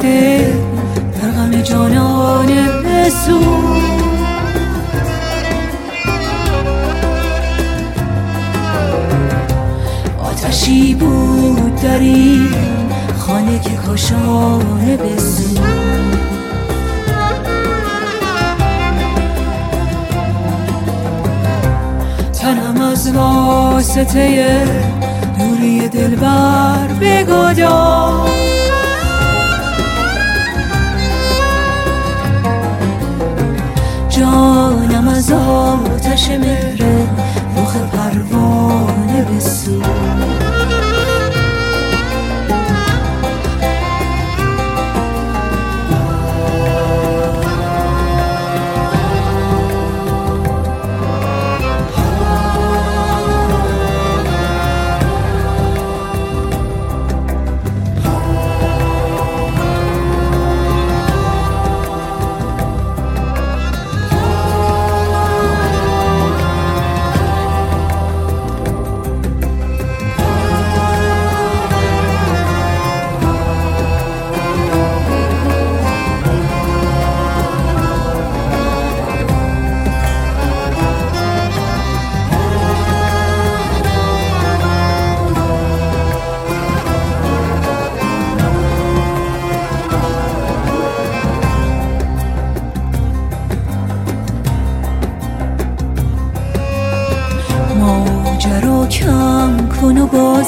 دل در غم جانان بسو. آتشی بود در خانه که کاشانه بسو. تنم از واسطه دوری دلبر بگدا جانم از آتش مهر رخ پروانه بسو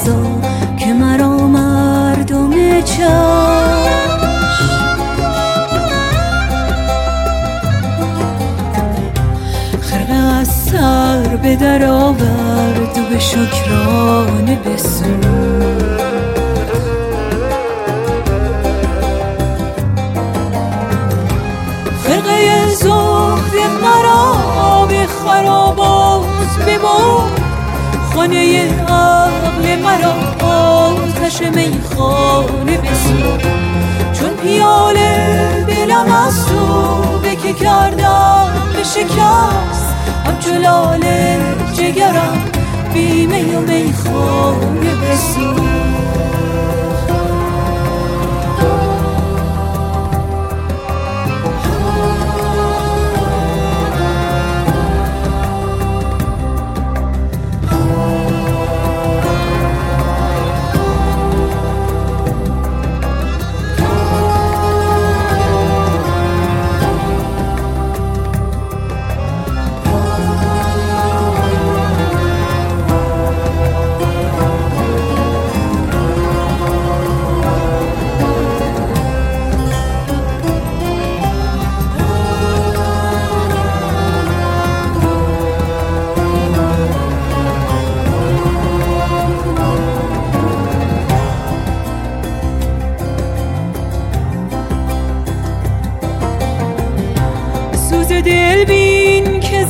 بازا که مرا مردم چشم. خرقه از سر به در آورد و به شکرانه بسود خرقه زهد مرا به ببرد خانه عقل مرا آتش میخانه بسو چون پیاله دلم از تو که کردم به شکست همچو لاله جگرم بیمه و میخانه بسو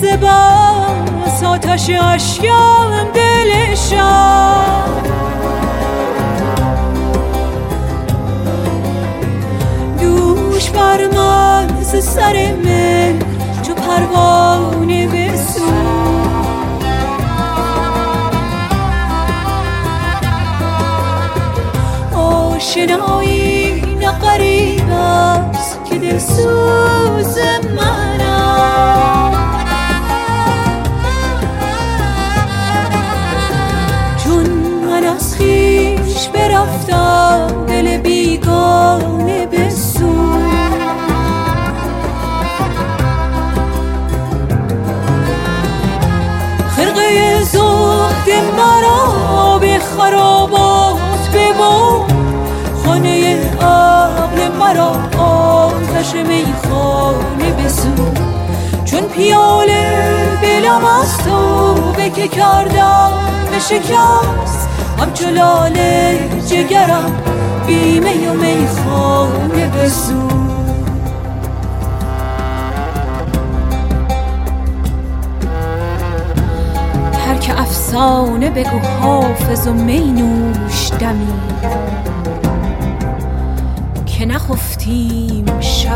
که زباس آتش اشکم دلشم دوش بر من ز سر من چو پروانه بسو آشنایی نه غریب است که دل سوز آتش میخانه بسو. چون پیاله دلم از تو به که کردم به شکست. همچو لاله جگرم بیمه و میخانه بسو. ترک افسانه بگو حافظ و می نوش دمی. که نخفتیم شب